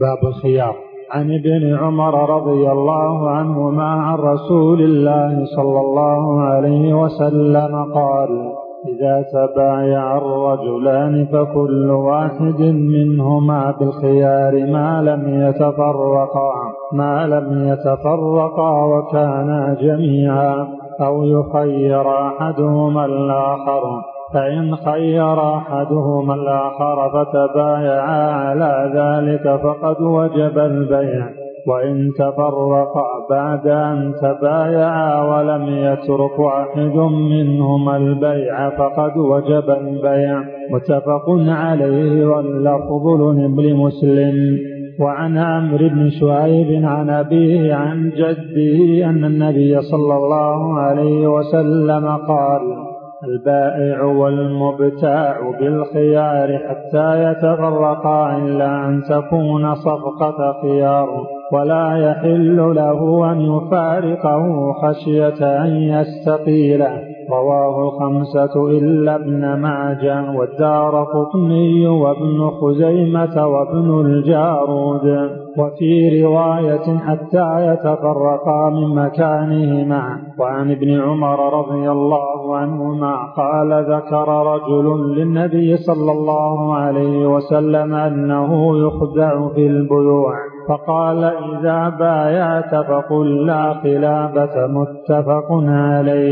باب الخيار. عن ابن عمر رضي الله عنهما عن رسول الله صلى الله عليه وسلم قال إذا تبايع الرجلان فكل واحد منهما بالخيار ما لم يتفرقا ما لم يتفرقا وكانا جميعا أو يخير أحدهما الآخر. فإن خير أحدهما الآخر فتبايعا على ذلك فقد وجب البيع. وإن تفرقا بعد أن تبايعا ولم يترك واحد منهما البيع فقد وجب البيع. متفق عليه واللفظ لمسلم. وعن عمرو بن شعيب عن أبيه عن جده أن النبي صلى الله عليه وسلم قال البائع والمبتاع بالخيار حتى يتفرقا إلا أن تكون صفقة خيار. ولا يحل له أن يفارقه خشية أن يستقيله رواه الخمسة إلا ابن ماجه والدار قطني وابن خزيمة وابن الجارود. وفي رواية حتى يتفرقا من مكانهما. وعن ابن عمر رضي الله عنهما قال ذكر رجل للنبي صلى الله عليه وسلم أنه يخدع في البيوع. فقال إذا بايعت فقل لا خلافة متفق عليه.